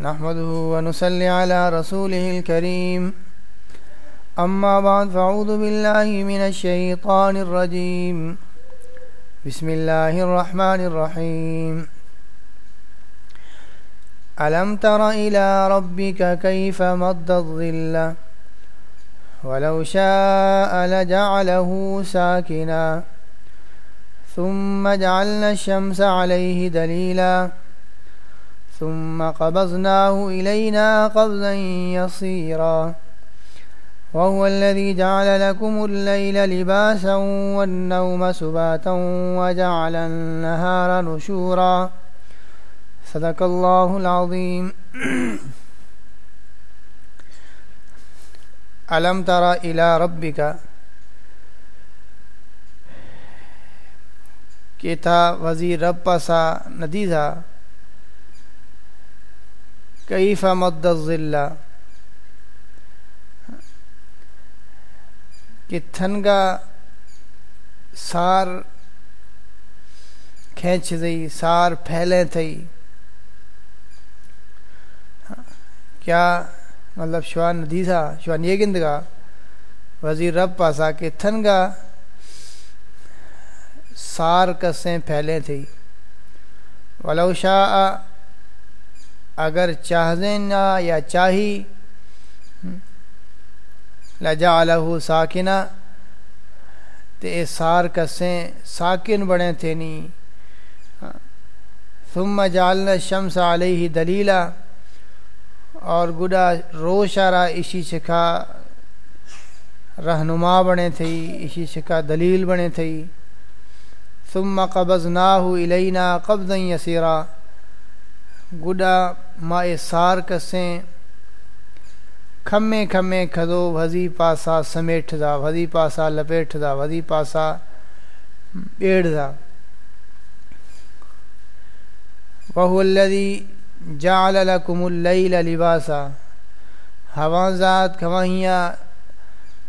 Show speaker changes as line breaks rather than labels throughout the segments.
نحمده ونصلي على رسوله الكريم. أما بعد فأعوذ بالله من الشيطان الرجيم. بسم الله الرحمن الرحيم. ألم تر إلى ربك كيف مد الظل؟ ولو شاء لجعله ساكنا. ثم جعلنا الشمس عليه دليلا. ثم قبضناه إلينا قبضا يصيرا وهو الذي جعل لكم الليل لباسا والنوم سباتا وجعل النهار نشورا. صدق الله العظيم. ألم ترى إلى ربك؟ کہ تھا وزیر رب پاسا ندی تھا کئی فمد ذلہ کہ تھنگا سار کھینچ دئی، سار پھیلے تھئی کیا مطلب شوان ندی تھا شوان یہ گندگا؟ وزیر رب پاسا کہ تھنگا سار کسیں پھیلے تھی ولو شاء اگر چاہے نہ یا چاہی لجا الہ ساکنہ تے سار کسیں ساکن بڑے تھے نی۔ ثم جعلنا الشمس علیہ دلیلا، اور گڈا روشارا اسی چکا رہنما بنے تھی اسی چکا دلیل بنے تھی ثم قبضناه الینا قبضا یسیرا۔ گڈا ما سار کسیں، کھمے کھمے کھدو، وزی پاسا سمیٹ دا، وزی پاسا لپیٹ دا، وزی پاسا بیڑ دا۔ وهو الذي جعل لكم الليل لباسا۔ ہوان ذات کھوائیاں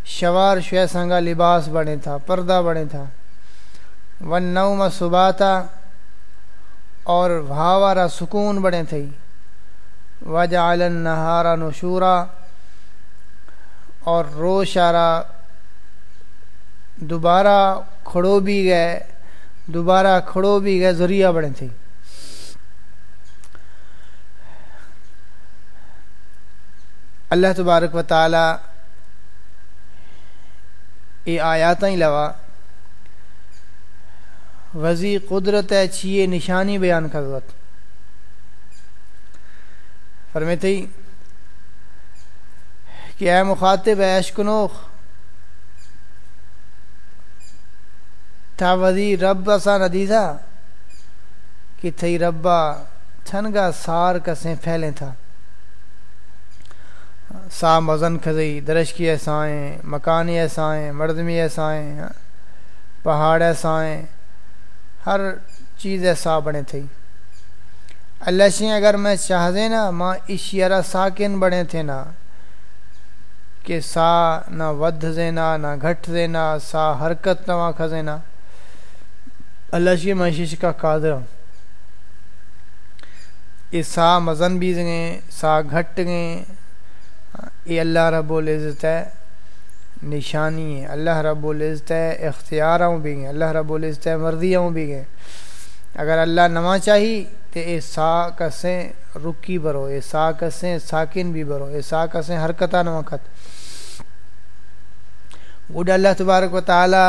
شوار شوے سنگا لباس بنے تھا، پردہ بنے تھا۔ ون نو سباتا اور بھاوارا سکون بڑے تھے۔ وجہ عالن نہارا نشورا۔ اور روشارا دوبارہ کھڑو بھی گئے، دوبارہ کھڑو بھی گئے، ذریعہ بڑے تھے۔ اللہ تبارک و تعالی یہ آیات لوا۔ وزی قدرت ہے، چیئے نشانی بیان کرت فرمیتے کہ اے مخاطب ایش کنوخ تھا وزی رب سا ندی تھا کہ تھی ربا تھنگا سار کسیں پھیلیں تھا۔ سا مزن کھزئی درش کی ایسائیں مکانی ایسائیں مردمی ایسائیں پہاڑ ایسائیں ہر چیز ایسا بنے تھے۔ اللہ شی اگر میں چاہ دے نا، ماں اشیرا ساکن بنے تھے نا، کہ سا نہ ودھ دینا نہ گھٹ دینا سا حرکت نہ کھزینا اللہ شی محشش کا قادر یہ سا مزن بھی گئے سا گھٹ گئے یہ اللہ رب العزت ہے۔ نشانی ہے اللہ رب العزت اختیاروں بھی گئے اللہ رب العزت مرضیوں بھی گئے اگر اللہ نما چاہی تو اے سا کسیں رکی برو، اے سا کسیں ساکن بھی برو، اے سا کسیں حرکتہ نمکت گڈ اللہ تبارک و تعالی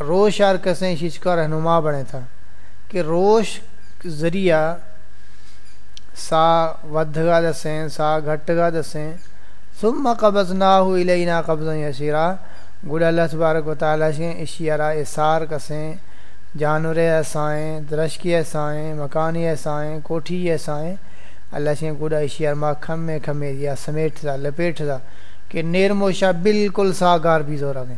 روش آر کسیں شیچ کا رہنما بنے تھا کہ روش ذریعہ سا ودھگا دسیں، سا گھٹگا دسیں۔ ثم قبضناه الینا قبضا یسیرا گڑ اللہ تبارک و تعالی سے اشیارا اثار کسیں، جانور ایسائیں درشکی ایسائیں مکانی ایسائیں، کوٹھی ایسائیں۔ اللہ سے گڑا اشیار ما کھم میں کھمے دیا، سمیٹ تھا لپیٹ تھا کہ نیر موشا بالکل سا گار بھی زور آگیں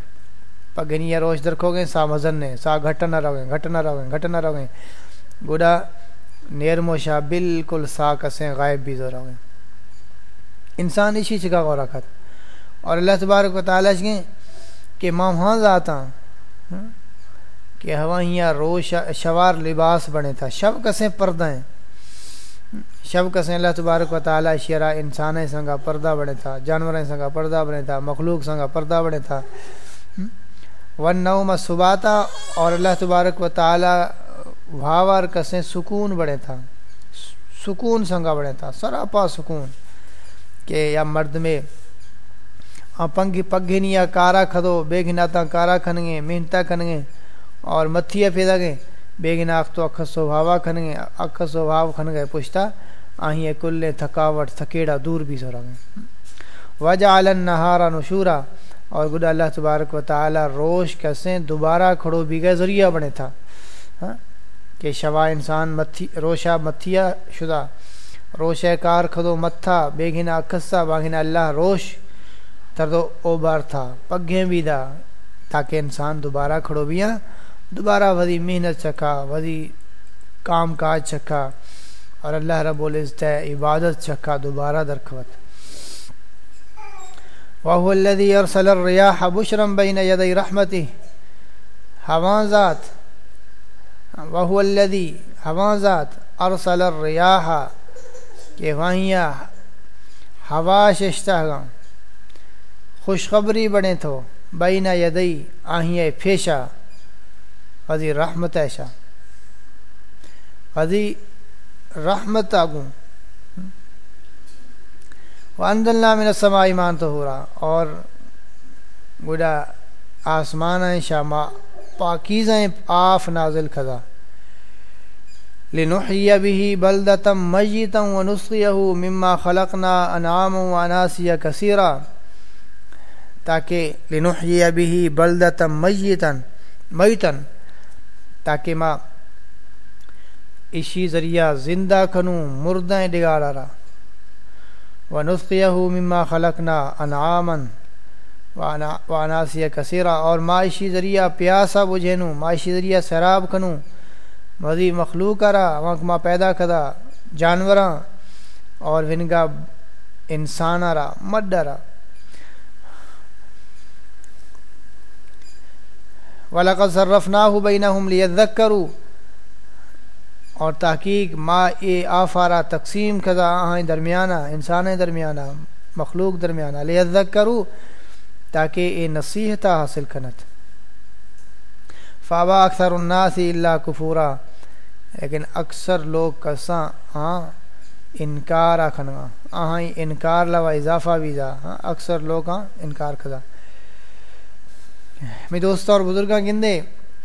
پگنی روش درکھو گے سا مزن نے سا گھٹ نہ رہو گھٹ نہ رہو گھٹ نہ رہو گڑا نیر موشا بالکل سا کسیں، غائب بھی زور آگیں انسان اسی چکا کو رکھت اور اللہ تبارک و تعالیٰ چکیں کہ ماں وہاں ذاتا ہاں؟ کہ ہوائیاں روش شوار لباس بنے تھا۔ شب کسیں پردہ ہیں۔ شب کسیں اللہ تبارک و تعالیٰ شیرا انسان سنگا پردہ بنے تھا جانور سنگا پردہ بنے تھا، مخلوق سنگا پردہ بنے تھا۔ ہاں؟ ون نو سباتا اور اللہ تبارک و تعالیٰ بھاور کسیں سکون بڑے تھا۔ سکون سنگا بڑے تھا، سراپا سکون۔ کہ یا مرد میں۔ پنگھی پگھنیا کارا کھدو بے گھناتا کارا کھنگے محنتا کھنگے اور متھیا پھیدا گئے بے گنا اخ تو اکھ سوبھاوا کھنگے، اکھ سوبھاو کھن گئے پوچھتا آہیں کلے تھکاوٹ، تھکیڑا دور بھی سو رہے وجہ عالن نہارا نشورا اور گڈا اللہ تبارک و تعالی روش کسیں دوبارہ کھڑو بھی گئے ذریعہ بنے تھا۔ ہاں، کہ شوا انسان متھی روشا متھیا شدہ۔ روش کار کھدو متھا بے گھنا اکھسا باغنا اللہ روش، تردو اوبار تھا پگیں بھی دا، تاکہ انسان دوبارہ کھڑو بھی ہاں، دوبارہ وزی محنت چکھا، وزی کام کاج چکھا، اور اللہ رب العزت عبادت چکھا، دوبارہ درخوت وهو الذي ارسل الرياح بشرا بين يدي رحمته ہواں ذات وهو الذي ہواں ذات، ارسل الرياح کہ وہاں ہوا ششتہ گا خوشخبری بنے تو بین یدئی آہیں پھیشا وزی رحمت ایشا وزی رحمت آگوں وَأَنزَلْنَا مِنَ السَّمَاءِ مَاءً طَهُورًا اور گوڑا آسمان ہیں شاما پاکیزیں آف نازل کھدا لِنُحْيَ بِهِ بَلْدَةً مَجِّتًا وَنُسْقِيَهُ مِمَّا خَلَقْنَا أَنْعَامًا وَأَنَاسِيَ كَثِيرًا. تاکہ لِنُحْيَ بِهِ بَلْدَةً مَجِّتًا مَيْتًا، تاکہ ماں اسی ذریعہ زندہ کنوں مردیں ڈگاڑا رہا و مما خلقنا انعامن و عناصیہ کثیرہ اور معاشی ذریعہ پیاسا بجھینوں معاشی ذریعہ سراب کنوں مزی مخلوق کرا، وہاں ماں پیدا کدا جانوراں اور ونگا انسان را مڈرا وَلَقَدْ صَرَّفْنَاهُ بَيْنَهُمْ لِيَذَّكَّرُوا۔ اور تحقیق، ما اے آفارا تقسیم کھدا آہیں درمیانہ، انسان درمیانہ، مخلوق درمیانہ لذک کرو تاکہ اے نصیحت حاصل کنت۔ فابا اکثر الناس اللہ کفورا لیکن اکثر لوگ کساں؟ ہاں انکار آخنگا آہاں انکار لوا، اضافہ ویزا ہاں اکثر لوگ ہاں انکار کھدا میں دوست اور بزرگاں گندے،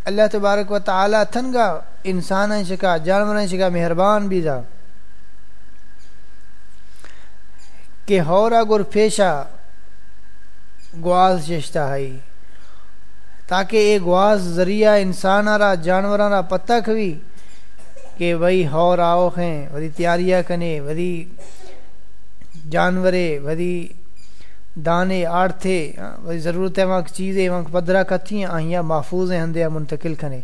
اللہ تبارک و تعالی تھنگا انسان شکا، جانور شکا، مہربان بھی جا کہ ہورا گر پیشا گواز چشتا ہے۔ تاکہ اے گواز ذریعہ انسان را جانور را پتہ کھوی کہ وہی ہور آؤ ہیں ودی تیاریاں کنے ودی جانورے ودی دانے آڑتے ہاں، ضرورت ہے وہاں چیزیں وہاں پدرا کتھی ہیں آہیاں محفوظ ہیں، ہندے منتقل کھنے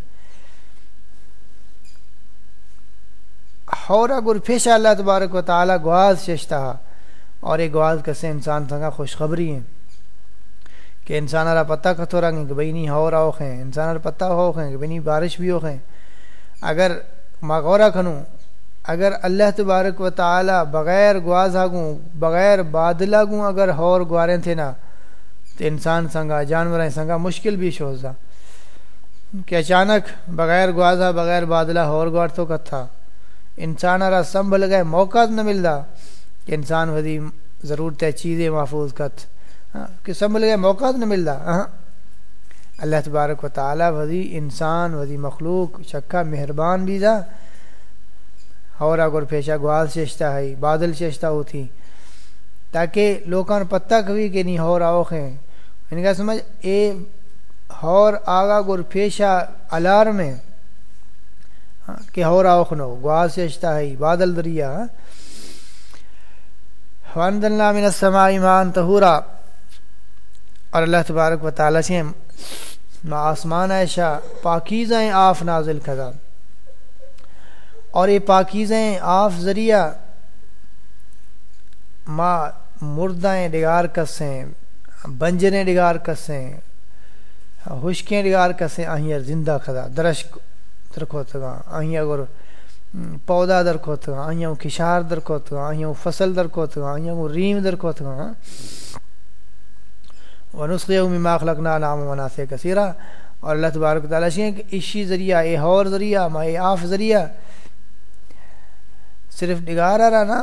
ہورا گر پیشہ اللہ تبارک و تعالی گواز ششتا اور ایک گواز کسے انسان سنگا خوشخبری ہیں۔ کہ انسان را پتہ کتھو رنگ کہ بھئی نہیں ہورا ہو خیں انسان را پتہ ہو خیں کہ بھئی نہیں بارش بھی ہو خیں اگر مغورا کھنوں اگر اللہ تبارک و تعالی بغیر گواز آگوں بغیر بادلہ گوں اگر ہور گواریں تھے نا، تو انسان سنگا جانور سنگا مشکل بھی شوزا کہ اچانک بغیر گوازا بغیر بادلہ ہور گوار تو کت تھا انسان را سنبھل گئے، موقع نہ ملتا کہ انسان ودی ضرورت ہے چیزیں محفوظ کت۔ ہاں، کہ سنبھل گئے موقع نہ ملتا ہاں اللہ تبارک و تعالی ودی انسان ودی مخلوق شکا مہربان بھی تھا ہورا گر پیشہ گواز چیشتا ہے بادل چیشتا ہوتی تاکہ لوکاں پتہ کبھی کہ نہیں ہور آوخ ہیں۔ یعنی ان کا سمجھ اے ہور آگا گر پیشہ الارم ہے ہاں، کہ ہور آوخ نو۔ گواز چیشتا ہے بادل دریا۔ ہاں۔ وَانْدَ اللَّهِ مِنَ السَّمَاءِ مَانْ تَهُورًا اور اللہ تبارک و تعالی سے آسمان ایشا پاکیزیں آف نازل کھدا اور یہ پاکیزیں آف ذریعہ ما مردائیں ڈگار کسیں بنجریں ڈگار کسیں خشکیں ڈگار کسیں آہیں زندہ کھدا درشک ترکھو تگا آہیں اگر پودا در کھوت کشار در کھوت فصل در کھوت ریم در کھوت و نسخے مما خلقنا نام و مناسع کثیرہ اور اللہ تبارک تعالیٰ شیں کہ اشی ذریعہ، اے ہور ذریعہ، ما اے آف ذریعہ، صرف ڈگارا رہا نا،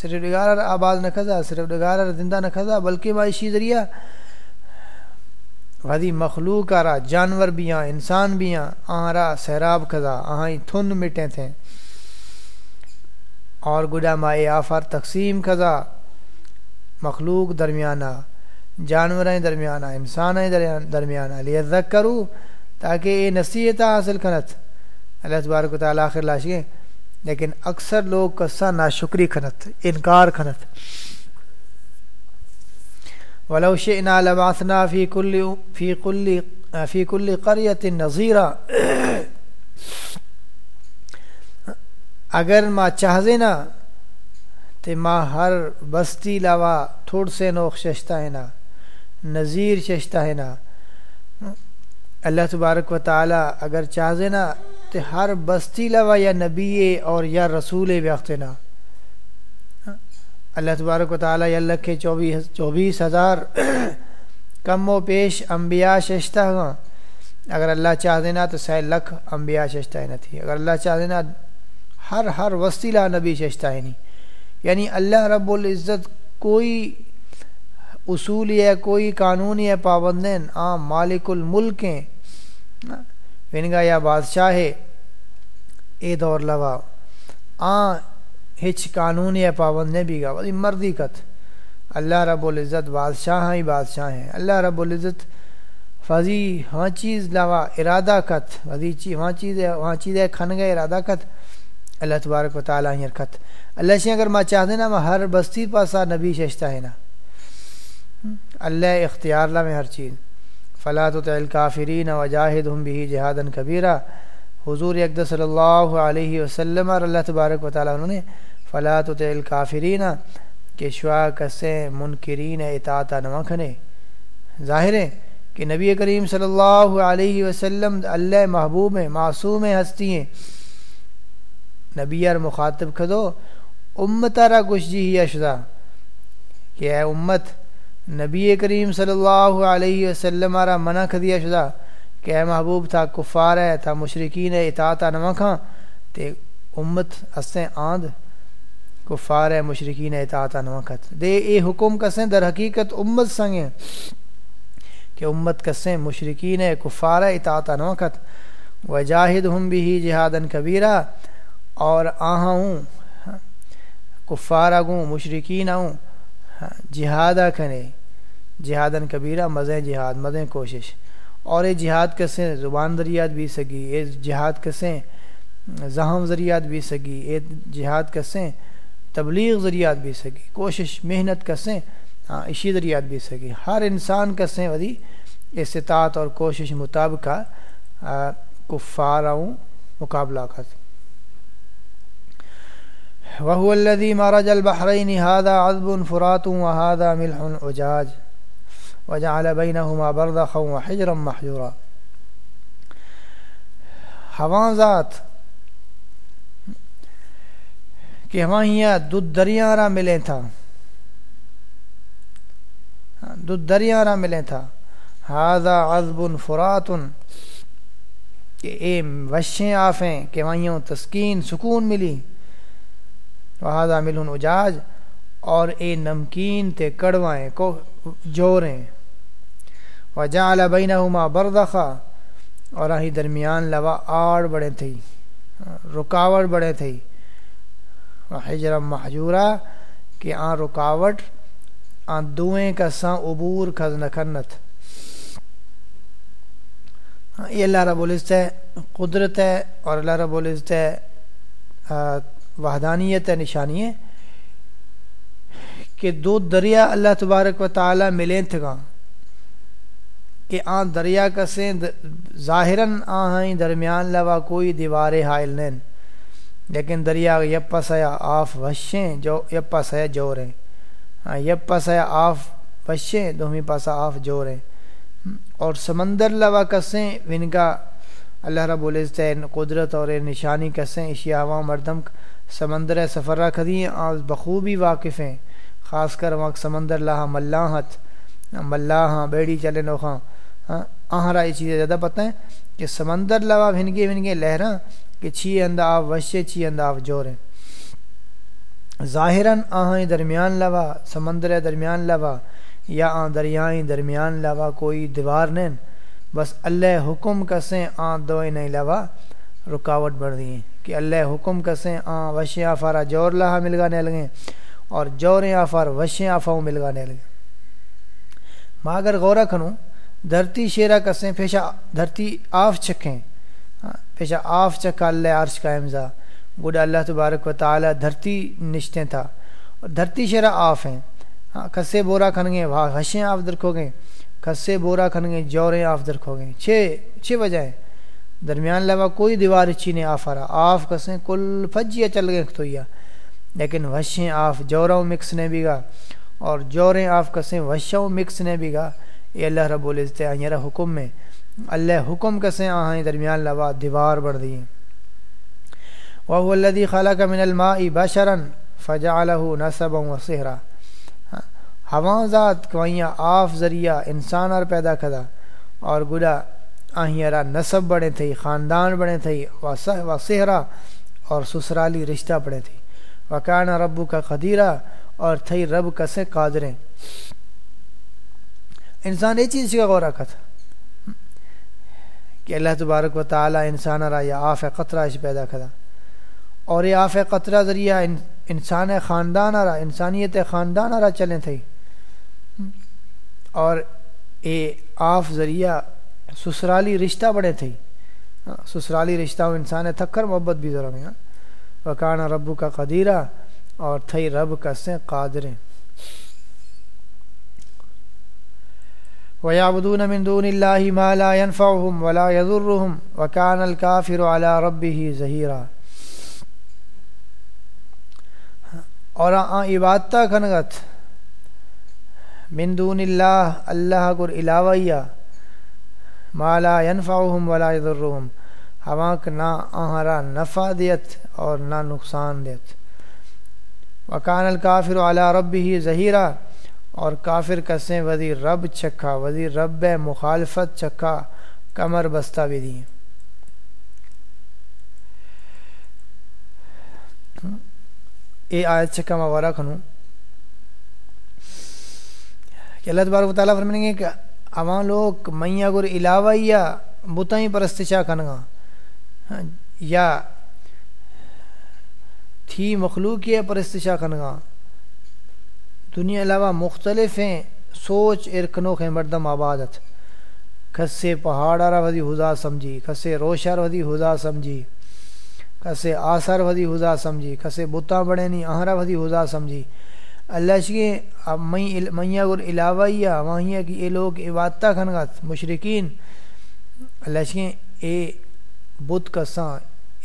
صرف ڈگارا رہا آباد نہ کھزا صرف ڈگارا رہا زندہ نہ کھزا بلکہ ما اشی ذریعہ ودی مخلوق آ رہا جانور بھی ہیں انسان بھی ہیں آہاں رہا سہراب کھزا آہاں تھن مٹیں تھے۔ اور گڈا ما اے آفار تقسیم کھزا مخلوق درمیانہ۔ جانوریں درمیانہ انسان درمیانہ لیے کرو تاکہ یہ نصیحت حاصل کنت۔ اللہ تبارک و تعالیٰ آخر لاشیں لیکن اکثر لوگ کسا ناشکری کھنت انکار کھنت ولو شئنا لبعثنا فی کل فی کل فی کل قریت نظیرہ اگر ما چاہزے نا تے ما ہر بستی لوا تھوڑ سے نوخ ششتا ہے نا نظیر چشتہ ہے نا۔ اللہ تبارک و تعالی اگر چاہے نا تو ہر بستی لوا یا نبی اور یا رسول وقت نا۔ اللہ تبارک و تعالی یا اللہ کے چوبیس چوبیس ہزار کم و پیش انبیاء ششتہ ہاں۔ اگر اللہ چاہ دینا تو سہ لکھ انبیاء ششتہ نہ تھی۔ اگر اللہ چاہ دینا ہر ہر وسیلہ نبی ششتہ ہے نہیں۔ یعنی اللہ رب العزت کوئی اصول ہے، کوئی قانون ہے، پابندین آ مالک الملک ہیں ونگا یعنی یا بادشاہ ہے، اے دور لوا۔ آ ہچ قانون ہے پابند بھی گا مردی کت اللہ رب العزت بادشاہ ہی بادشاہ ہیں۔ اللہ رب العزت فضی ہاں چیز لوا، ارادہ کت فضی چیز ہاں چیز ہے وہاں چیز ہے، کھن گئے، ارادہ کت اللہ تبارک و تعالیٰ کت اللہ سے اگر میں چاہ دینا میں ہر بستی پاسا نبی ششتہ ہے نا۔ اللہ اختیار لا میں ہر چیز۔ فلاۃ الکافرین وجاہد ہم بھی جہادن کبیرہ۔ حضور اقد صلی اللہ علیہ وسلم اور اللہ تبارک و تعالیٰ انہوں نے فلاۃ الکافرین کے شعا کسیں، منکرین اطاطہ نمکھنے ظاہر ہے کہ نبی کریم صلی اللہ علیہ وسلم اللہ محبوب ہیں، معصوم ہستی ہیں۔ نبی اور مخاطب کھدو امتارا کچھ جی ہی اشدہ، کہ اے امت نبی کریم صلی اللہ علیہ وسلم آرہ منع کھدیا شدہ کہ اے محبوب تھا کفار ہے تھا مشرقین ہے، اطاعت نمکھاں تے امت اسیں آند کفار ہے مشرقین ہے، اطاعت نمکھت دے اے حکم کسیں در حقیقت امت سنگیں کہ امت کسیں مشرقین ہے، کفار ہے، اطاعت نمکھت وجاہد ہم بھی جہادن کبیرہ۔ اور آہاں ہوں، کفار آگوں مشرقین آؤں جہادہ کھنے جہادن کبیرہ، مزے جہاد، مزے کوشش۔ اور یہ جہاد کسیں زبان ذریعات بھی سگی، یہ جہاد کسیں زہم ذریعات بھی سگی، یہ جہاد کسیں تبلیغ ذریعات بھی سگی، کوشش، محنت کسیں ہاں اسی ذریعات بھی سگی۔ ہر انسان کسیں ودی استطاعت اور کوشش مطابقہ کفاروں مقابلہ کرتے وهو الذي مرج البحرين هذا عذب فرات وهذا ملح أجاج وجعل بينهما برزخا وحجرا محجورا ہواں ذات کہ ہواں ہیاں دودھ دریا را ملے تھا۔ دودھ دریا را ملے تھا۔ ہاذا عذب فرات کہ اے وشیں آفیں کہ وہیں تسکین، سکون ملی۔ وہذا ملن اجاج، اور اے نمکین تے کڑوائیں کو جوریں وجعل بینہما بردخا اور آہی درمیان لوا آڑ بڑے تھی رکاوٹ بڑے تھی حجر محجورہ کہ آن رکاوٹ، آن دوئیں کا ساں عبور کھز نکنت یہ اللہ رب العزت ہے، قدرت ہے، اور اللہ رب العزت ہے وحدانیت نشانی ہے کہ دو دریا اللہ تبارک و تعالی ملیں تھگا کہ آن دریا کسیں ظاہراً آہیں ہاں درمیان لوا کوئی دیوار حائل نہیں لیکن دریا یپا سیا آف وشیں جو یپا سیا جوریں ہاں یپا سیا آف وشیں دومی پاسا آف جوریں اور سمندر لوا کسیں ونگا اللہ رب العزت قدرت اور نشانی کسیں اشیاء مردم، سمندر سفرہ کھدی آج بخوبی واقف ہیں، خاص کر وہاں سمندر لاہ ہاں، ملاحت ہاں، ملاحاں بیڑی چلے نوخاں آہرا یہ چیزیں زیادہ پتہ ہیں کہ سمندر لوا ہاں، بھنگے بھنگے لہراں کہ چھی اندہ آپ وشے چھی اندہ آپ جوریں ظاہراً آہیں درمیان لوا سمندر درمیان لوا یا آ دریائیں درمیان لوا کوئی دیوار نین بس اللہ حکم کسیں آ دوئے نہیں لوا رکاوٹ بڑھ دیئے کہ اللہ حکم کسیں آ وشیں آفارا جور لہا مل گانے لگیں اور جوریں آفار وشیں آفاؤں مل گانے لگیں۔ ماں اگر غورہ کھنوں دھرتی شیرہ کسیں پیشہ دھرتی آف چکیں ہاں، پیشہ آف چکا اللہ عرش کا امزا گوڑا اللہ تبارک و تعالی دھرتی نشتے تھا۔ اور دھرتی شیرہ آف ہیں۔ ہاں کسے بورا کھنگے وہاں ہشیں آف درکھو گے کسے بورا کھنگے جوریں آف درکھو گے چھ چھ وجہ ہیں۔ درمیان لوا کوئی دیوار اچھی نہیں، آف رہا آف کسیں کل فجیا چل گئے تو یا۔ لیکن وشیں آف جوروں مکس نے بھی گا۔ اور جوریں آف کسیں وشوں مکس نے بھی گا۔ یہ اللہ رب العزت آئیرہ حکم میں۔ اللہ حکم کسیں آہیں درمیان لوا دیوار بڑھ دیئے وهو الذي خلق من الماء بشرا فجعله نسبا وصهرا ہواں ذات کوئیاں آف ذریعہ انسان اور پیدا کھدا اور گڑا آہیرا نصب بڑے تھے خاندان بڑے تھے وصہرا اور سسرالی رشتہ پڑے تھے وکان ربو کا قدیرہ اور تھئی رب کسے قادریں۔ انسان یہ چیز کا غور رکھا تھا کہ اللہ تبارک و تعالی انسان را یا آف قطرہ اس پیدا کھدا۔ اور یہ آف قطرہ ذریعہ انسان خاندان آ رہا انسانیت خاندان آ رہا چلیں تھے اور اے آف ذریعہ سسرالی رشتہ بڑے تھے۔ ہاں، سسرالی رشتہ انسان تھکر، محبت بھی ضرور ہے ہاں۔ وکان رب کا قدیرہ اور تھئی رب کا سے قادریں۔ وَيَعْبُدُونَ مِن دُونِ اللَّهِ مَا لَا يَنفَعُهُمْ وَلَا يَذُرُّهُمْ وَكَانَ الْكَافِرُ عَلَى رَبِّهِ ہاں، اور آ عبادتہ کھنگت من دون اللہ اللہ گر علاوہ مالا ینفعہم ولا یضرہم۔ ہواک نہ آہرا نفع دیت اور نہ نقصان دیت۔ وکان الکافر علی ربی ظہیرہ اور کافر کسیں وزیر رب چکھا، وزیر رب مخالفت چکھا، کمر بستہ بھی دیں اے آیت سے کم کھنوں کہ اللہ تبارک و تعالیٰ فرمائیں گے کہ عوام لوگ میاں گر علاوہ یا بتائیں پرستشا کنگا۔ ہاں، یا تھی مخلوق یا پرستشا کنگا۔ دنیا علاوہ مختلف ہیں، سوچ ارکنوک ہیں، مردم آبادت۔ کسے پہاڑ آرہ ودی حضا سمجھی، کسے روشار ودی حضا سمجھی، کسے آثار ودی حضا سمجھی، کسے بتا بڑے نہیں آہرا ودی حضا سمجھی۔ اللہ شکے اب میاں گر علاوہ یا وہاں کی اے لوگ عبادتہ کھنگت مشرقین اللہ شکے اے بت کساں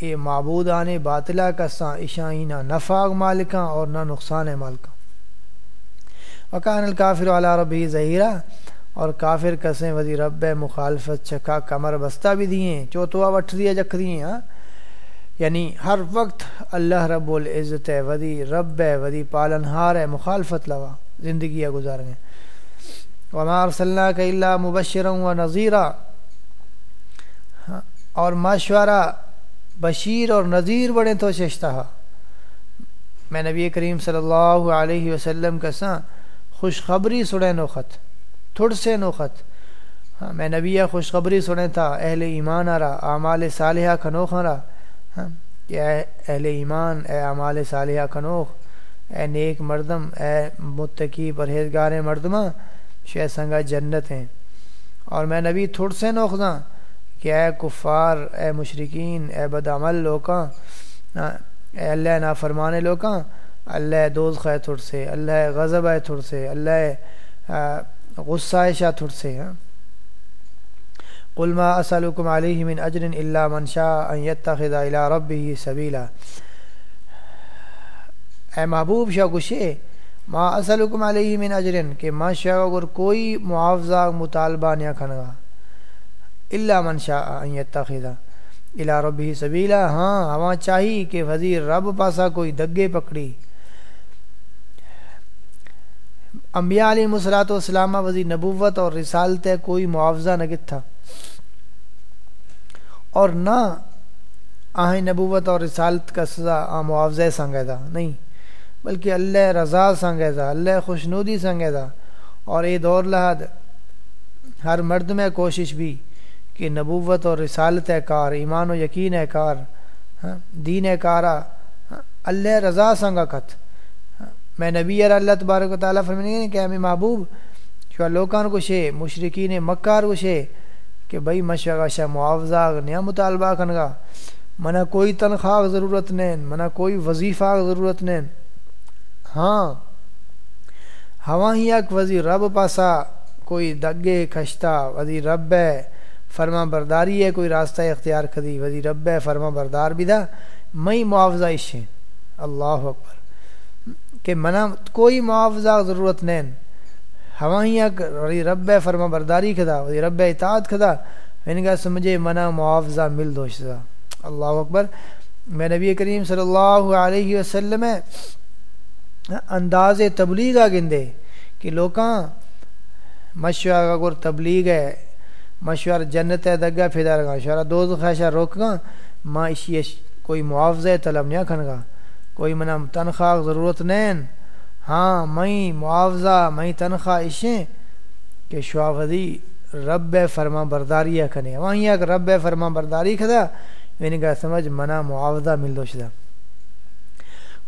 اے معبودان باطلہ کساں اشائینہ نفاق مالکاں اور نہ نقصان مالکاں۔ وکان الکافر علی ربی ظہیرہ، اور کافر کسیں وزی رب مخالفت، چکا، کمر بستہ بھی دیئے چوتوا وٹھ دیا جکھ دیئے ہاں۔ یعنی ہر وقت اللہ رب العزت ہے، ودی رب ہے، ودی پالن ہار ہے، مخالفت لوا، زندگی گزار گئے وما ارسلنا کا اللہ مبشر و نذیرہ اور مشورہ بشیر اور نذیر بڑے تو ششتہ۔ میں نبی کریم صلی اللہ علیہ وسلم کا ساں، خوشخبری سڑے نوخت تھوڑ سے نوخت ہاں میں نبی خوشخبری سنے تھا اہل ایمان آ رہا اعمال صالحہ کھنوخ رہا ہاں؟ کہ اے اہل ایمان، اے اعمال صالحہ کنوخ، اے نیک مردم، اے متقی پرہیزگار مردمہ شہ سنگا جنت ہیں۔ اور میں نبی تھوڑ سے نوخداں کہ اے کفار، اے مشرقین اے بدعمل لوکاں اے اللہ نا فرمانے لوکاں، اللہ دوز خے تھوڑ سے، اللہ غضب ہے تھوڑ سے، اللہ غصہ شاہ تھوڑ سے ہاں؟ قل ما اسالکم علیہ من اجر الا من شاء ان يتخذ الى ربه سبیلا اے محبوب شاہ گشے ما اسالکم علیہ من اجر کہ ما شاء اگر کوئی معاوضہ، مطالبہ نہ کھنگا الا من شاء ان يتخذ الا ربی سبیلا ہاں ہوا چاہی کہ وزیر رب پاسا کوئی دگے پکڑی۔ انبیاء علیہ مسلاط و وزیر نبوت اور رسالت، کوئی معاوضہ نگت تھا اور نہ آہیں نبوت اور رسالت کا سزا آ معاوضہ سنگے نہیں بلکہ اللہ رضا سنگے اللہ خوشنودی سنگے تھا اور اے دور لحد ہر مرد میں کوشش بھی کہ نبوت اور رسالت کار ایمان و یقین کار ہاں، دین کارا ہاں، اللہ رضا سنگا کت میں نبی اللہ تبارک و تعالیٰ فرمین کہ ہمیں محبوب شو لوکان کو شے مشرقین مکار کو شے کہ بھائی مشغ شاہ معاوضہ نیا مطالبہ کنگا منہ کوئی تنخواہ ضرورت نہیں منہ کوئی وظیفہ ضرورت نہیں ہاں ہوا ہی ایک وزیر رب پاسا کوئی دگے کھشتا وزیر رب ہے، فرما برداری ہے، کوئی راستہ اختیار کری، وزیر رب ہے، فرما بردار بھی دا۔ میں معاوضہ عشیں اللہ اکبر۔ کہ منع کوئی معاوضہ ضرورت نہیں ہوا ہی رب فرما برداری کھدا وزیر رب اطاعت کھدا ان کا سمجھے منع، معاوضہ مل دوشتا اللہ اکبر۔ میں نبی کریم صلی اللہ علیہ وسلم انداز تبلیغ گندے کہ لوکاں، مشورہ اگر تبلیغ ہے مشور جنت ہے دگا پھیدا رگا شورا دوز خیشہ روک گا ماں اسی کوئی معاوضہ طلب نہیں کھن گا، کوئی منہ تنخواہ، ضرورت نہیں ہاں میں معاوضہ میں تنخواہ اشیں کہ شعاودی رب فرما برداری کھنے وہیں اگر رب فرما برداری کھدا یعنی میں کہا سمجھ منع معاوضہ مل دو شدہ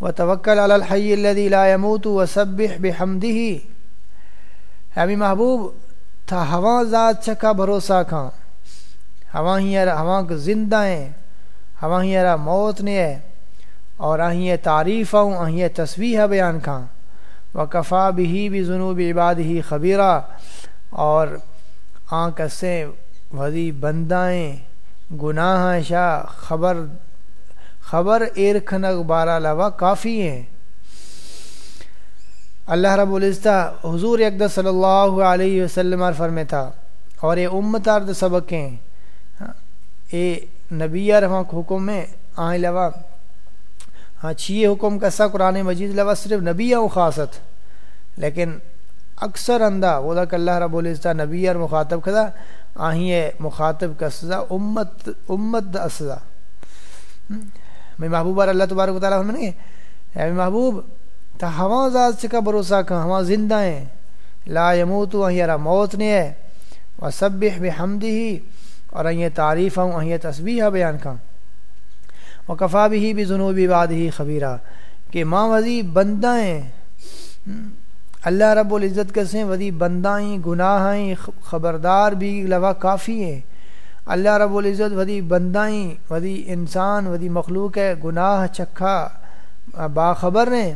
وتوکل علی الحی الذی لا يموت وسبح بحمده ہمیں محبوب، تھا ہوا ذات چکا بھروسہ کھاں۔ ہوا ہی ہوا کو زندہ ہیں۔ ہوا ہی موت نے ہے۔ اور اہیں تعریف ہوں اہیں تصویح بیان کھاں۔ وکفا بھی بھی جنوب عباد ہی خبیرہ اور آنکھ سے وزی بندائیں گناہ شاہ خبر خبر ایرکھنگ بارہ لوا کافی ہیں۔ اللہ رب العزتہ حضور اقدر صلی اللہ علیہ وسلم فرمے تھا اور اے امت ارد سبقیں ہاں، اے نبی رحمہ حکم میں آئیں لوا ہاں چھیے حکم کسا قرآن مجید لوا صرف نبی او خاصت لیکن اکثر اندہ وہ کہ اللہ رب العزتہ نبی اور مخاطب کھدا آہیں مخاطب کا سزا، امت امت دا سزا۔ میں محبوب اللہ تبارک و تعالیٰ نے، اے محبوب، تا ہوا ذات سے کا بھروسہ کہاں ہوا زندہ ہیں لا یموت وہیں را موت نے ہے۔ وسبح بحمدہ، اور یہ تعریف ہوں یہ تسبیح بیان کا وکفا بھی بھی جنوب باد ہی خبیرہ کہ ماں وزی بندہ ہیں اللہ رب العزت کسیں وزی بندہ گناہ خبردار بھی لوا کافی ہیں۔ اللہ رب العزت ودی بندائیں ودی انسان ودی مخلوق ہے، گناہ چکھا، باخبر ہیں،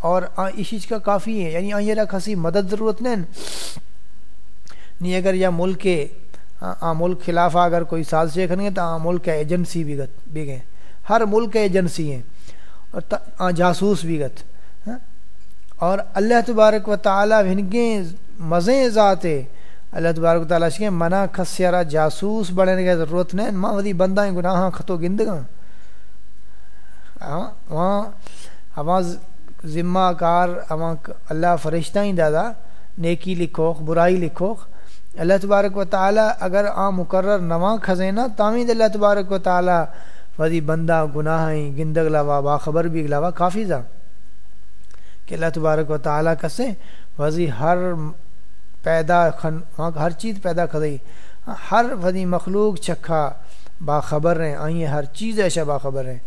اور اس چیز کا کافی ہے یعنی یہ خسی مدد ضرورت نہیں۔ نہیں اگر یا ملک کے ملک خلاف اگر کوئی ساز سے گے تو ملک ایجنسی بھی گئے۔ ہر ملک ایجنسی ہیں۔ اور جاسوس بھی گت۔ ہاں؟ اور اللہ تبارک و تعالیٰ ہنگیں مزے ذات ہے۔ اللہ تبارک و تعالیٰ شکے منع خسیارا جاسوس بڑھنے کی ضرورت نہیں۔ ماں ودی بندہ گناہ خطو گندگاں۔ ہاں؟ وہاں ہما ذمہ کار ہما اللہ فرشتہ ہی دادا۔ نیکی لکھو برائی لکھو اللہ تبارک و تعالیٰ اگر آ مقرر نواں خزینہ تامید اللہ تبارک و تعالیٰ ودی بندہ گناہ گندگ لوا باخبر بھی لوا کافی تھا کہ اللہ تبارک و تعالیٰ کسے وزی ہر پیدا خن ہر چیز پیدا کھدئی ہر ودی مخلوق چکھا، باخبر رہیں آئیں ہر چیز ایسا باخبر رہیں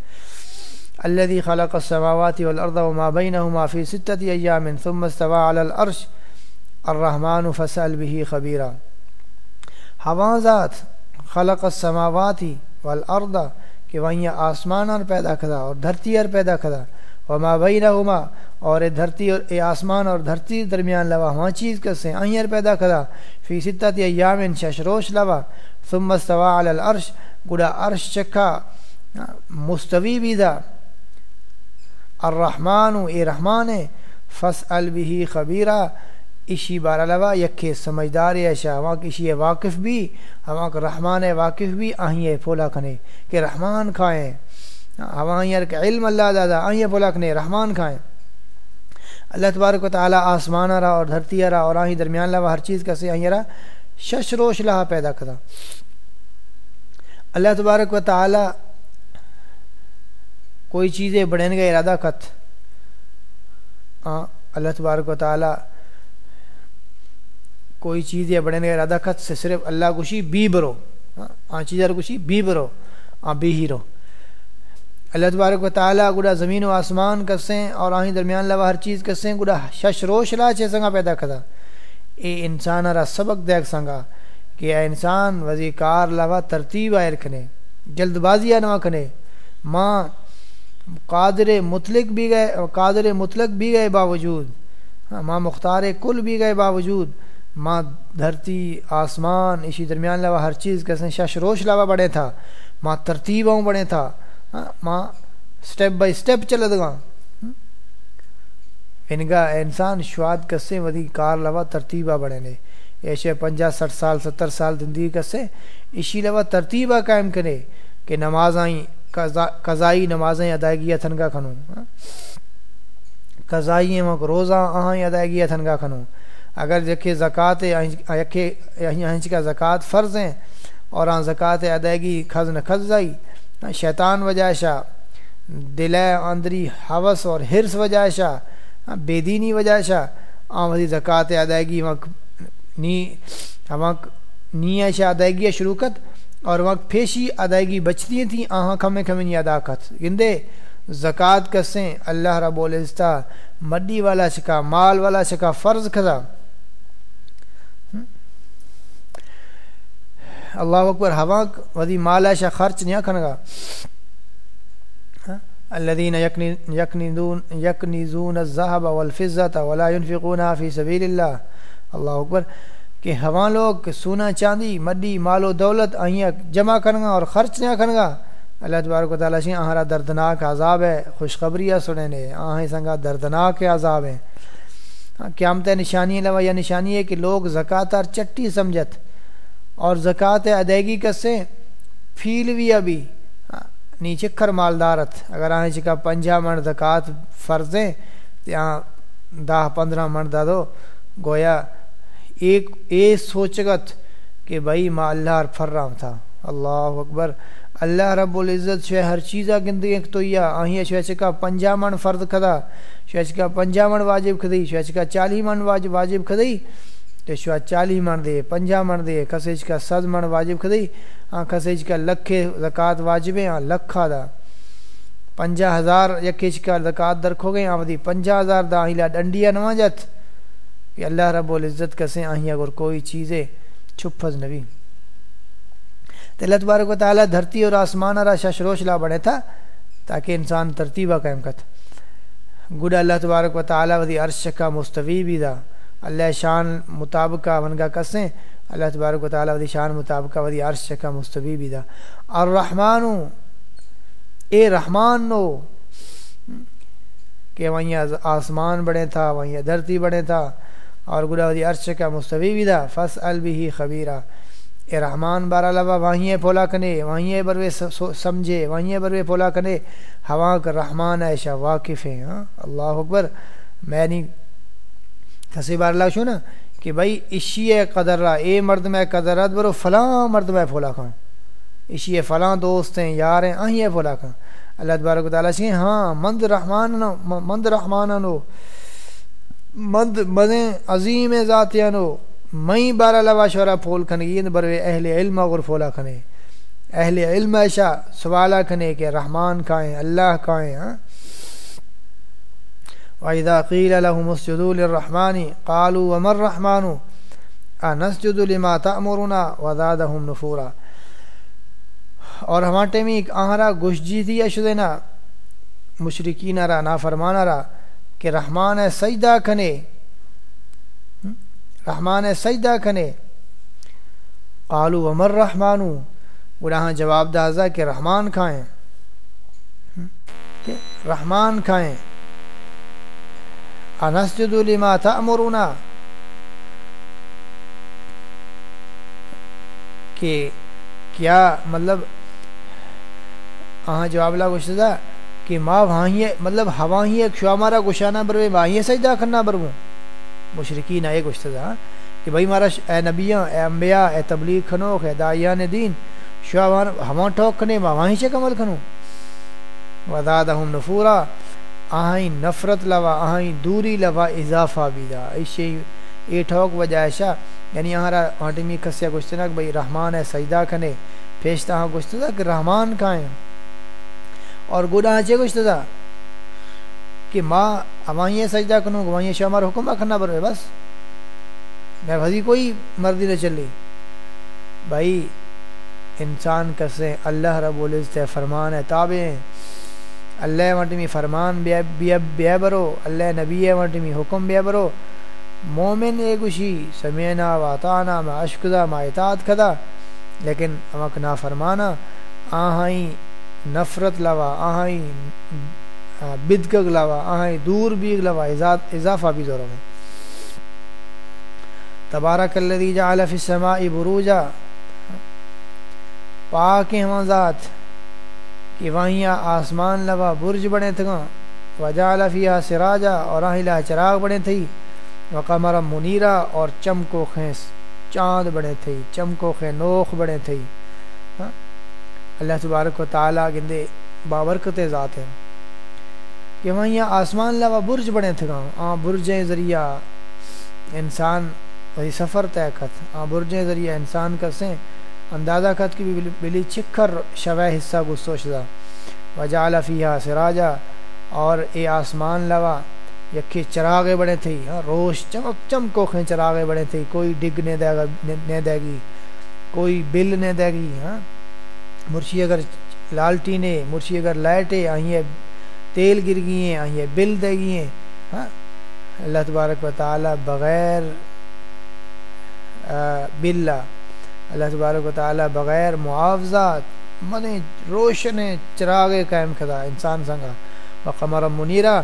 الذي خلق السماوات والارض وما بينهما في سته ايام ثم استوى على العرش الرحمن فسأل به خبيرا ہوا ذات خلق السماوات والارض کہ وہیں آسمان اور پیدا کھدا اور دھرتی اور پیدا کھدا وما بینہما اور اے دھرتی اور اے آسمان اور دھرتی درمیان لوا ہاں چیز کسے آئیر پیدا کھدا فی ستت ایام ششروش لوا۔ ثم استوا علی العرش، گڑا عرش چکھا۔ مستوی بھی دا۔ الرحمن اے رحمان فس البی خبیرہ اشی بار علاوہ یکھے سمجھدار ایشا وہاں اشی واقف بھی، ہوا کا رحمان واقف بھی آہیں پھولا کھنے کہ رحمان کھائیں۔ ہوا یار کہ علم اللہ دادا آہیں پھولا کھنے، رحمان کھائیں۔ اللہ تبارک و تعالیٰ آسمان رہا اور دھرتی رہا اور آہیں درمیان لوا ہر چیز کسے آہیں رہا شش روش لہا پیدا کرا اللہ تبارک و تعالیٰ کوئی چیزیں بڑھنے کا ارادہ کت۔ اللہ تبارک و تعالیٰ کوئی چیز یا بڑھنے کا ارادہ کت سے صرف اللہ کشی بی برو۔ ہاں، آ چیز کشی بی برو۔ آ بی ہی رو۔ اللہ تبارک و تعالیٰ گڑا زمین و آسمان کسیں اور آہیں درمیان لوا ہر چیز کسیں گڑا شش روش لا چھے سنگا پیدا کتا اے انسان را سبق دیکھ سنگا کہ اے انسان وزی کار لوا ترتیب آئے رکھنے جلد بازی آنوا کھنے ماں قادر مطلق بھی گئے قادر مطلق بھی گئے باوجود۔ ہاں، ماں مختار کل بھی گئے باوجود۔ ماں دھرتی آسمان اسی درمیان لوا ہر چیز کسے شش روش لوا بڑے تھا ماں ترتیبوں بڑے تھا ہاں، ماں سٹیپ بائی سٹیپ چل دگا ان کا انسان شواد کسے ودی کار لوا ترتیبہ بڑے نے۔ ایشے پنجا سٹھ سال ستر سال زندگی کسے اسی لوا ترتیبہ قائم کرے کہ نماز آئیں قضائی نمازیں ادائیگی تھنگا کھنوں۔ قضائی روزہ آہاں ادائیگی تھنگا کھنوں۔ اگر دیکھے زکوٰۃ ہنچ کا زکوٰۃ فرض ہیں اور آن زکوٰۃ ادائیگی خز نہ خز جائی شیطان وجہ شاہ، دل اندری حوث اور حرص وجہ شاہ بے دینی وجہ شاہ، آن وزی زکوٰۃ ادائیگی وقت نی وقت نی ایشا ادائیگی شروکت اور وقت پیشی ادائیگی بچتی تھیں آہاں کھمیں کھمیں نہیں ادا کت۔ گندے زکوٰۃ کسیں، اللہ رب العزتہ مڈی والا چکا مال والا چکا فرض کھدا اللہ اکبر، ہوا ودی مال ایشا خرچ نہیں کھنگا الذين يكنزون يكنزون الذهب والفضة ولا ينفقونها في سبيل الله اللہ اکبر، کہ ہوا لوگ سونا، چاندی، مڈی، مال و دولت آئیں جمع کرنگا اور خرچ نہیں کرنگا اللہ تبارک و تعالیٰ شی، آہرا دردناک عذاب ہے، خوشخبریاں سنے نے، آہیں سنگا دردناک عذاب ہے ہاں، قیامت نشانی لوا یا نشانی ہے کہ لوگ زکوٰۃ اور چٹی سمجھت۔ اور زکوٰۃ ادائیگی کسے فیل بھی ابھی۔ ہاں، نیچے کھر مالدارت اگر آہیں چکا پنجا من زکوٰۃ فرضیں یہاں دہ پندرہ من دا دو۔ گویا ایک، اے سوچگت کہ بھائی ما اللہ فرام تھا۔ اللہ اکبر۔ اللہ رب العزت شوئے ہر چیزا گندگی تو یا آہی شوئے چکا پنجا من فرد کھدا شوئے چکا پنجا من واجب کھدی شوئے چکا چالی من واجب کھدی۔ تو شوئے چالی من دے، پنجا من دے، کسے چکا سد من واجب کھدی ہاں کسے چکا لکھے زکاة واجبیں ہاں لکھا دا۔ پنجا ہزار یکی چکا زکاة درکھو گئے ہاں ودی پنجا ہزار دا آہی لا ڈنڈیا نواجت کہ اللہ رب العزت کسے آہیں اگر کوئی چیزیں چھپز نبی۔ تو اللہ تبارک و تعالیٰ دھرتی اور آسمان را ششروش لا بڑھے تھا، تاکہ انسان ترتیبہ قائم کت گڑا اللہ تبارک و تعالیٰ وزی عرش کا مستوی بھی دا۔ اللہ شان مطابقہ ونگا کسیں اللہ تبارک و تعالیٰ وزی شان مطابقہ وزی عرش کا مستوی بھی دا الرحمن، اے رحمان نو، کہ وہیں آسمان بڑھے تھا، وہیں دھرتی بڑھے تھا، اور گلاودی عرش کا مستوی بھی دا فس البی خبیرہ۔ اے رحمان، بارہ لبا، وہیں پھولا کنے، وہیں بروے سمجھے، وہیں بروے پھولا کنے۔ ہوا کا رحمان ایشا، واقف ہیں ہاں؟ اللہ اکبر، میں نہیں کسی بار اللہ شو نا، کہ بھائی اشی قدر اے مرد میں قدرت برو، فلاں مرد میں پھولا کھاں اشی فلاں دوست ہیں، یار ہیں آہیں پھولا کھاں اللہ تبارک و تعالیٰ سے ہاں مند رحمان مند رحمان نو، مند مدیں عظیم ذاتیانو مئی بارہ لوا شورا پھول کھنے یہ بروے اہل علم اور پھولا کھنے۔ اہل علم ایشا سوالہ کھنے کہ رحمان کھائیں، اللہ کھائیں ہاں۔ وَإِذَا قِيلَ لَهُمُ اسْجُدُوا لِلرَّحْمَانِ قَالُوا وَمَا الرَّحْمَانُ أَنَسْجُدُ لِمَا تَأْمُرُنَا وَزَادَهُمْ نُفُورًا اور ہمارے میں ایک آہرا گوش جی تھی اشدنا مشرقین را، نافرمان را کہ رحمان سجدہ کھنے، رحمان سجدہ کھنے۔ قالو امر رحمانو گناہ ہاں جواب دازا کہ رحمان کھائیں۔ رحمان کھائیں۔ انسجد لما تأمرنا. کہ کیا مطلب آہاں جواب لا گشتہ کہ ما وہاں ہی مطلب ہوا ہی ایک شو ہمارا گشانہ بروے وہاں ہی سجدہ کرنا برو مشرقین اے گشتہ کہ بھائی مارا اے نبیاں، اے انبیاء، اے تبلیغ کھنو اے دائیان دین شو ہماں ٹھوک کھنے وہاں ہی سے کمل کھنو وزادہم نفورا۔ آہیں نفرت لوا، آہیں دوری لوا، اضافہ بھی دا۔ ایشی، اے ٹھوک وجہ یعنی آہارا آٹمی کسیا گشتنا کہ بھائی رحمان ہے، سجدہ کھنے پیشتا ہاں گشت کہ رحمان کھائیں اور گوڑا ہاں چے گشت کہ ماں امائیں سجدہ کنوں گوائیں شامار حکم اکھنا بروے بس۔ میں بھزی کوئی مردی نہ چلی بھائی انسان کسے، اللہ رب العزت فرمان ہے تابع ہیں۔ اللہ وٹمی فرمان بیا برو، اللہ نبی وٹمی حکم بیا برو۔ مومن اے گشی سمینا واتانا ما اشکدا ما اطاعت کدا۔ لیکن امک نا فرمانا آہائیں نفرت لوا آہائیں بدگگ لوا آہائیں دور بیگ لوا اضافہ بھی دوروں میں تبارک الذی جعل فی السماء بروجا۔ پاک ہم ذات کہ وہیں آسمان لوا برج بنے تھگا وجعل فیہا سراجا اور آہلا چراغ بنے تھی۔ وقمر منیرا اور چمکو خیس چاند بڑے تھے چمکو خے نوخ بڑے تھے ہاں؟ اللہ تبارک و تعالیٰ گندے بابرکت ذات ہے کہ وہاں یہاں آسمان لوا برج بڑے تھے گا آ برجیں ذریعہ انسان وہی سفر طے کت آ برجیں ذریعہ انسان کسیں اندازہ کت کی بھی بلی چکھر شوہ حصہ گسو شدہ وجال فیہا سراجا اور اے آسمان لوا۔ یکھے چراغے بڑے تھے۔ روش چمک چمکو کھیں چراغے بڑے تھے۔ کوئی ڈگ نے دے گا نے دے گی۔ کوئی بل نے دے گی۔ ہاں؟ مرشی اگر لالٹی نے مرشی اگر لائٹے، آئیں تیل گر گئی ہیں، آئیں بل دے گئی ہیں۔ ہاں؟ اللہ تبارک و تعالی بغیر بلا اللہ تبارک و تعالی بغیر معاوضات من روشن چراغے قائم کھدا انسان سنگا۔ وقمر منیرہ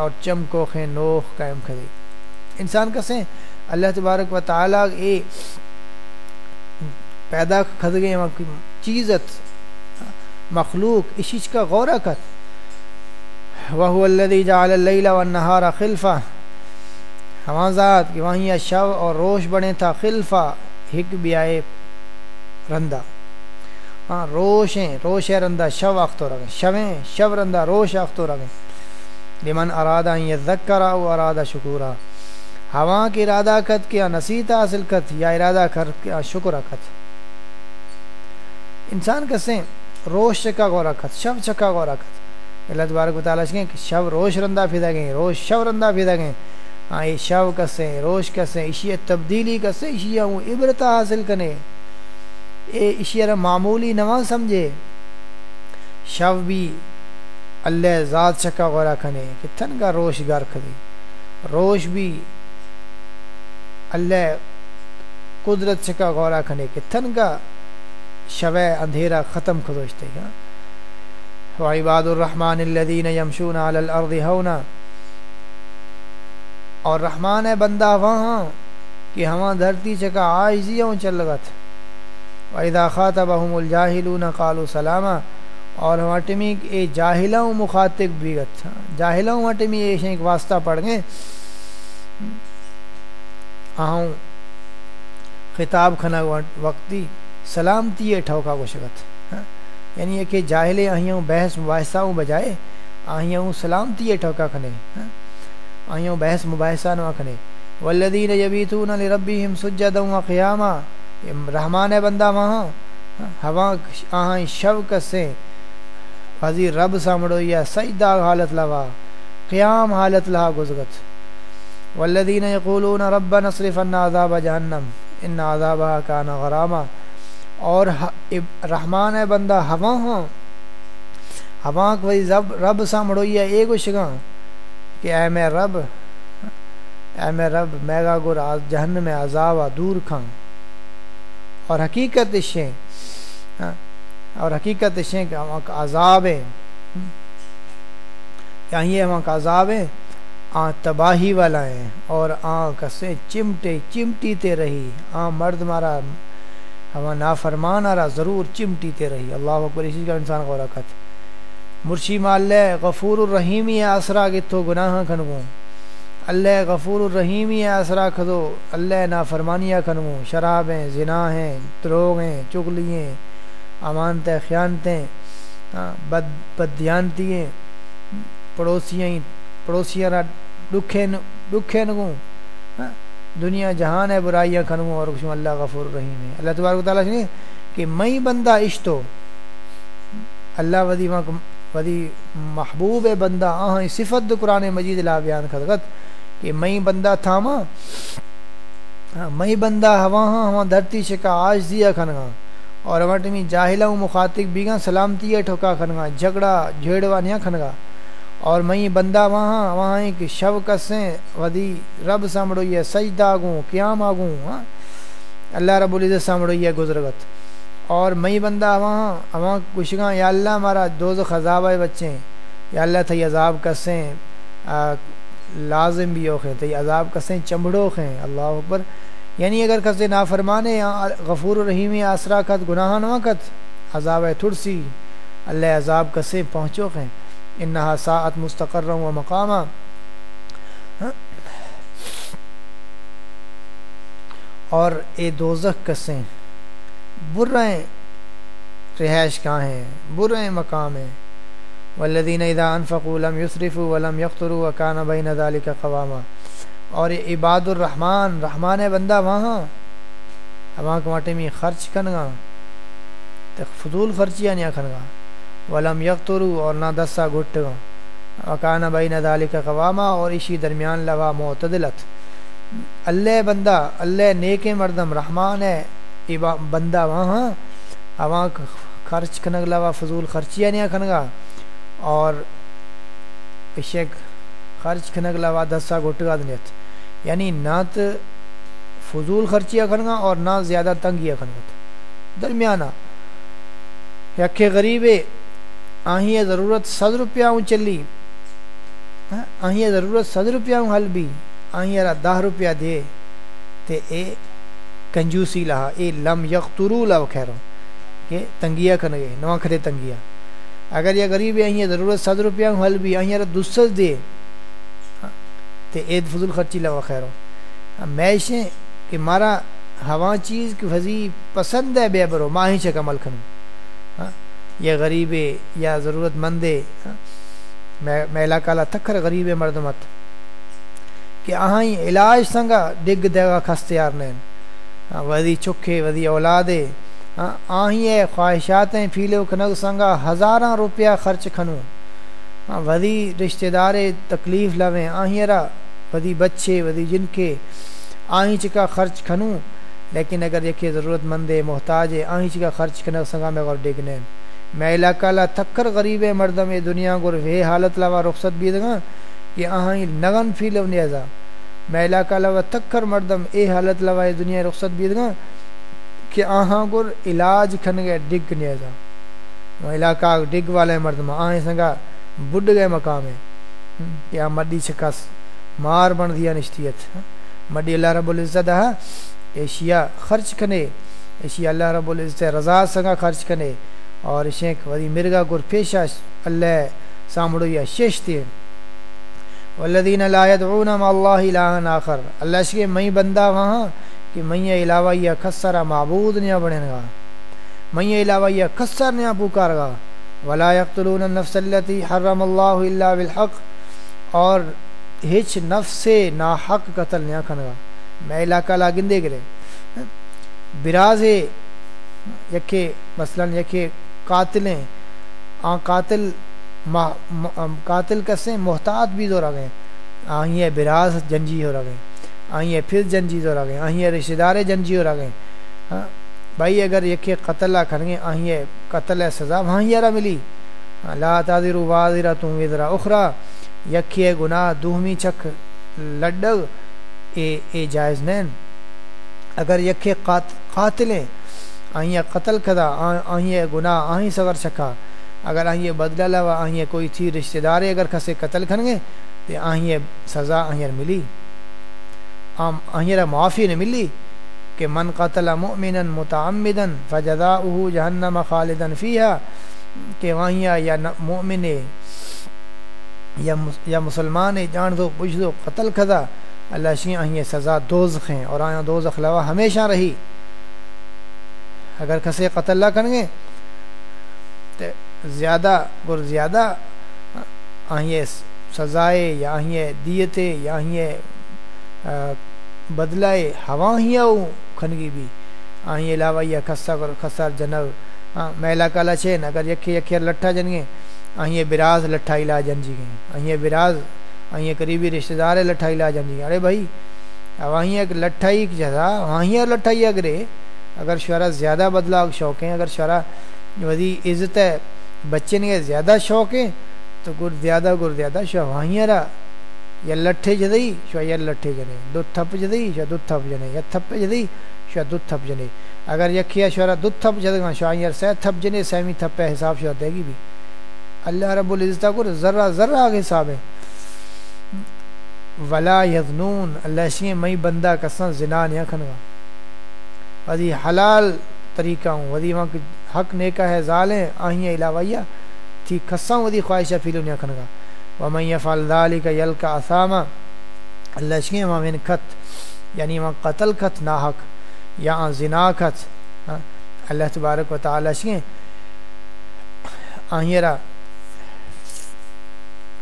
اور چمکو خے نوخ قائم کرے انسان کسیں اللہ تبارک و تعالیٰ اے پیدا کھد گئے چیزت، مخلوق، اس چیز کا غورہ کت وہو الذی جعل اللیل والنہار خلفہ۔ ہمان ذات کہ وہیں شو اور روش بنے تھا خلفہ۔ ہک بیائے رندہ ہاں روشیں روش رندہ شو اختو رگیں شویں شو رندہ روش اختو رگیں لمن ارادہ یذکرا و ارادہ شکورا ہوا کی ارادہ کت کیا نصیحت حاصل کت یا ارادہ کر کیا شکر کت انسان کسیں روش چکا گورا کت شب چکا گورا کت اللہ تبارک و تعالیٰ کہ شب روش رندہ پھیدا گئیں روش شب رندہ پھیدا گئیں ہاں یہ شب کسیں روش کسیں اشیاء تبدیلی کسیں اشیاء ہوں عبرتہ حاصل کنے اے اشیاء معمولی نواں سمجھے۔ شب بھی اللہ ذات چکا غورا کھنے کہ تھن کا روش گار کھدی۔ روش بھی اللہ قدرت چکا غورا کھنے کہ تھن کا شوہ اندھیرا ختم کھدوشتے گا۔ وعباد الرحمن الذین یمشون علی الارض ہونا۔ اور رحمان ہے بندہ وہاں کہ ہماں دھرتی چکا آئیزی ہوں چل لگا تھا۔ وَإِذَا خَاتَبَهُمُ الْجَاهِلُونَ قَالُوا سَلَامًا اور ہمٹمی اے جاہلہ مخاطب بھی اچھا جاہلہ ہمٹمی اے شنک واسطہ پڑھ گئے۔ آہوں، خطاب کھنا وقتی سلامتی ہے ٹھوکا کو شکت ہاں؟ یعنی یہ کہ جاہلے آہیوں بحث مباحثہ ہوں بجائے آہیوں سلامتی ہے ٹھوکا کھنے۔ ہاں؟ آہیوں بحث مباحثہ نہ کھنے۔ والذین یبیتون لربیہم سجدا و قیاما رحمان ہے بندہ وہاں، ہوا آہاں شوق سے۔ فضی رب سامڑو یا سجدہ حالت لوا، قیام حالت لہا گزگت والذین یقولون رب نصرف ان عذاب جہنم، ان عذابہ کان غراما۔ اور رحمان ہے بندہ، ہوا ہاں۔ ہوا کوئی رب رب سامڑو یا ایک شگاں کہ اے میں رب، اے میں رب میگا گر جہنم میں عذاب دور کھاں۔ اور حقیقت اشیں اور حقیقت ہیں کہ وہاں کا عذاب ہے۔ یہ وہاں کا عذاب ہے آ تباہی والا ہے اور آ کسے چمٹے چمٹی تے رہی۔ آ مرد مارا ہما نافرمان آ رہا ضرور چمٹیتے رہی۔ اللہ اکبر، اسی کا انسان کو رکھت مرشی مال غفور الرحیمی آسرا گتو گناہ کھنگوں۔ اللہ غفور الرحیمی آسرا کھدو۔ اللہ نافرمانیہ کھنگوں شرابیں زنا ہیں، دروغ ہیں چگلییں امانتیں، خیانتیں بد، بدیانتی پڑوسیاں پڑوسیاں دکھے دکھے نگوں دنیا جہان ہے، برائیاں کھنگوں اور کچھ اللہ غفور الرحیم ہے۔ اللہ تبارک تعالیٰ سے کہ میں بندہ عشتو اللہ ودی ودی محبوب بندہ۔ آہاں، صفت قرآن مجید لا بیان خدغت کہ میں بندہ تھاما ہاں، میں بندہ ہوا ہاں ہوا دھرتی شکا آج دیا کھنگا اور وٹمی جاہلا مخاطب بیگا سلامتی ٹھوکا کھنگا جھگڑا جھیڑوا نیا کھنگا اور میں بندہ وہاں وہاں ایک شو کسیں ودی رب سامڑو یہ سجدہ آگوں قیام آگوں۔ ہاں اللہ رب العزت سامڑو یہ گزرگت۔ اور میں بندہ وہاں وہاں کشگاں یا اللہ ہمارا دوز خذاب ہے بچے۔ یا اللہ تھی عذاب کسیں لازم بھی اوکھیں تھی عذاب کسیں چمڑو خیں، اللہ اکبر۔ یعنی اگر کسے نافرمانے غفور الرحیم آسرا کت گناہ نہ کت، عذاب تھرسی اللہ عذاب کسے پہنچو خیں۔ انہا ساعت مستقر و مقامہ اور اے دوزخ کسیں برائیں رہائش کہاں ہیں برائیں مقام ہیں۔ والذین اذا انفقوا لم يسرفوا ولم يقتروا وكان بين ذلك قواما۔ اور عباد الرحمن، رحمان بندہ، وہاں۔ وہاں کماٹے میں خرچ کنگا۔ فضول خرچیاں نہیں کھنگا ولم یکترو اور نہ دسا گھٹ وکان بین ذالک قواما اور اسی درمیان لوا معتدلت۔ اللہ بندہ، اللہ نیک مردم رحمان ہے بندہ وہاں۔ ہاں خرچ کھنگ لوا فضول خرچیاں نہیں کھنگا اور اشیک خرچ کھنگ لوا دسا گھٹ گا دنیت۔ یعنی نہ تو فضول خرچیاں کھنگا اور نہ زیادہ تنگیاں کھنگت درمیانہ یکے غریبے آہیں ضرورت صد روپیہ ہوں چلی۔ ہاں، آہیں ضرورت صد روپیہ ہوں حل بھی آہیں را دہ روپیہ دے۔ تے اے کنجوسی لہا، اے لم یقترو لہا خیروں کہ تنگیا کنگے نواں کھڑے تنگیا اگر یہ غریب ہے ضرورت صد روپیہ حل بھی آہیں دوسر دے۔ ہاں، تے اے فضل خرچی لہا خیروں ہاں، میشیں کہ مارا ہوا چیز کی فضی پسند ہے بے برو، ماں ہی چکا مل کھنوں ہاں، یا غریب یا ضرورت مند ہے۔ میلا کالا تکھر غریب مرد مت۔ کہ آہاں علاج سنگا، ڈگ دے گا خست یار نین ودی چکھے ودی اولادے آہیں خواہشاتیں پھیلے کھنگ سنگا ہزاراں روپیہ خرچ کھنوں۔ ودی رشتہ دارے تکلیف لویں۔ آہیں را ودی بچے ودی جن کے آہیں چکا خرچ کھنوں۔ لیکن اگر یکی ضرورت مند محتاج ہے آہیں چکا خرچ کھنگ سنگا میں غور ڈگ نین میں علاقہ لا تکر غریب مردم دنیا گر وے حالت لوا رخصت بھی دگا کہ آہاں نگن فی لو نیزا میں علاقہ لوا تکر مردم، اے حالت لوا دنیا رخصت بھی دگا کہ آہاں گر علاج کھن گئے، ڈگ نیزا میں علاقہ ڈگ والے مردم آہیں سنگا بڈ گئے مقام ہے۔ کہ آ مڈی چکس مار بن دیا نشتیت۔ مڈی اللہ رب العزت ہاں، ہے ایشیا خرچ کھنے ایشیا اللہ رب العزت رضا سنگا خرچ کھنے اور شیخ وزی مرگا گر پیشا اللہ سامڑو یا شیش تھی والذین لا يدعون مع اللہ الہ آخر۔ اللہ شکے میں بندہ وہاں کہ میں علاوہ یا کسر معبود نیا بڑھن گا۔ میں علاوہ یا کسر نیا پکار گا۔ ولا يقتلون النفس التي حرم اللہ الا بالحق۔ اور ہچ نفس سے ناحق قتل نیا کھنگا میں علاقہ لا گندے گرے براز ہے یکے مثلا یکے قاتلیں آ، قاتل قاتل کسے محتاط بھی دو گئے آئیں براز جنجی ہو رہ گئے آئیں پھر جنجی ہو گئے آئیں رشتہ دار جنجی ہو گئے ہاں بھائی اگر یکے قتل کھن گے آئیں قتل سزا وہاں یارا ملی لا تاضر واضرہ تم وزرا اخرا یکے گناہ دوہمی چک لڈگ اے اے جائز نین اگر یکے قاتلیں آئیں قتل کدا آئیں گناہ آہیں سگر چکا اگر آئیں بدلہ لوا آئیں کوئی تھی رشتہ دارے اگر کسے قتل کھنگے تو آئیں سزا آئیں ملی آئیں معافی نے ملی کہ من قتل مؤمنا متعمدا فجزاؤه جہنم خالدا فیہا کہ وہاں یا مؤمن یا مسلمان جان دو، پوچھ دو، قتل کھدا اللہ شی آئیں سزا دوزخ ہیں اور آیا دوزخ لوا ہمیشہ رہی۔ اگر کسے قتل نہ کریں گے تو زیادہ گر زیادہ آئیں سزائے یا آئیں دیتے یا آئیں بدلائے ہوا ہی آؤ کھنگی بھی۔ آئیں علاوہ یا خسا گر خسار جنب میلا کالا چھے اگر یکھے یکھے لٹھا جن گے آئیں براز لٹھا علا جن جی گئے آئیں براز آئیں قریبی رشتہ دار لٹھا علا جن جی گئے ارے بھائی وہیں ایک لٹھائی جزا وہیں لٹھائی اگرے، اگر شعرا زیادہ بدلاؤ شوق ہیں، اگر شعرا ودی عزت ہے، بچے نے زیادہ شوق ہے تو گر زیادہ گر زیادہ شو وہیں رہا یا لٹھے جدئی شو یا لٹھے جنے دو تھپ جدئی شو دو تھپ جنے یا تھپ جدئی شو دو تھپ جنے اگر یکیا شعرا دو تھپ جد گا شو یار سہ تھپ جنے سہمی تھپ حساب شو دے گی بھی۔ اللہ رب العزت کو ذرہ ذرہ آگے حساب ہے۔ ولا یذنون اللہ شی مئی بندہ کسن زنا نہیں کھنگا ودی حلال طریقہ ہوں ودی وہاں حق نیکا ہے ظالیں آہیاں علاوہ تھی کساں ودی خواہشہ فیلو نہیں کھنگا ومن یفعل ذالک یلکا اساما اللہ شی من خط یعنی وہاں قتل خط ناحق یا زنا خط ہاں، اللہ تبارک و تعالی شی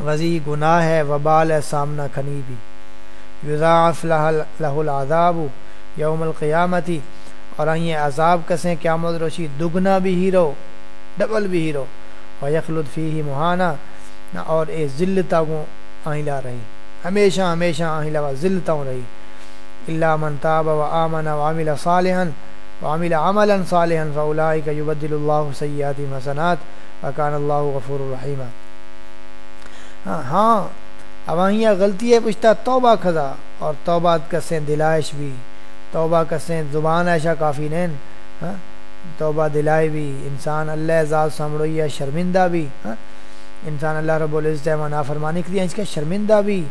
وزی گناہ ہے، وبال ہے، سامنا کھنی بھی۔ یضاعف لہ العذاب یوم القیامتی اور آئیں عذاب کسیں قیامت روشی، دگنا بھی ہیرو، ڈبل بھی ہیرو اور یخلد فی ہی مہانہ اور اے ذلتا کو آئیں لا رہی۔ ہمیشہ ہمیشہ آئیں لا ذلتا رہی۔ اللہ من تاب و آمن و عامل صالحا و عامل عملا صالحا فاولائک یبدل اللہ سیئات حسنات وکان اللہ غفور الرحیمہ ہاں ہاں اوہیاں غلطی ہے، پوچھتا توبہ کھدا۔ اور توبہ کسیں دلائش بھی۔ توبہ کسیں زبان ایشا کافی نین۔ ہاں توبہ دلائے بھی۔ انسان اللہ اعزاز سمڑوئی ہے شرمندہ بھی۔ ہاں انسان اللہ رب العزت ہے نافرمانی کے لیے اس کا شرمندہ بھی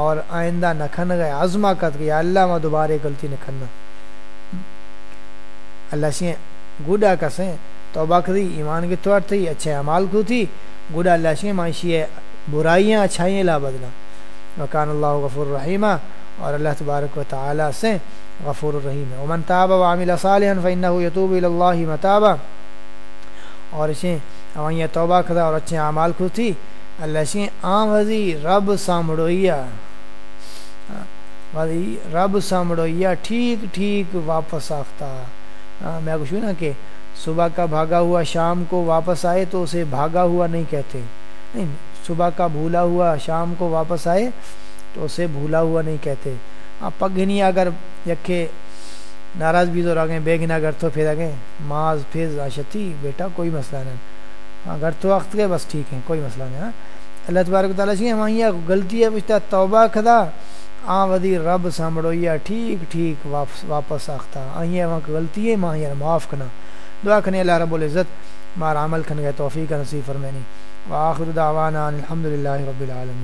اور آئندہ نہ کھن گئے عزمہ کت گیا اللہ میں دوبارہ غلطی نہ کھننا اللہ سے گوڈا کسیں توبہ کری ایمان کی طور تھی اچھے عمال کو تھی گوڈا اللہ سے معاشی برائیاں، اچھائیاں لا بدلا وکان اللہ غفور الرحیمہ اور اللہ تبارک و تعالی سے غفور الرحیم ومن تاب وعمل صالحا فانه يتوب الى الله متابا۔ اور اسے اوائیں توبہ کھدا اور اچھے اعمال کو تھی۔ اللہ سے عام وزی رب سامڑویا وزی رب سامڑویا ٹھیک ٹھیک واپس آختا۔ میں کچھ نا کہ صبح کا بھاگا ہوا شام کو واپس آئے تو اسے بھاگا ہوا نہیں کہتے۔ نہیں، صبح کا بھولا ہوا شام کو واپس آئے تو اسے بھولا ہوا نہیں کہتے۔ ہاں پگنی اگر یکھے ناراض بھی تو رکھیں بے گنا گھر تو پھر آگے ماز پھر آشتی، بیٹا، کوئی مسئلہ نہیں۔ ہاں گھر تو وقت کے بس ٹھیک ہیں، کوئی مسئلہ نہیں ہاں۔ اللہ تبارک تعالیٰ چاہیے وہاں غلطی ہے پوچھتا توبہ کھدا۔ آ ودی رب سامڑو یا ٹھیک ٹھیک واپس واپس آختا۔ آئیے وہاں غلطی ہے، ماں یار معاف کرنا دعا کھنے، اللہ رب العزت مار عمل کھن گئے توفیق نصیب فرمینی وآخر دعوانا الحمد للہ رب العالمین۔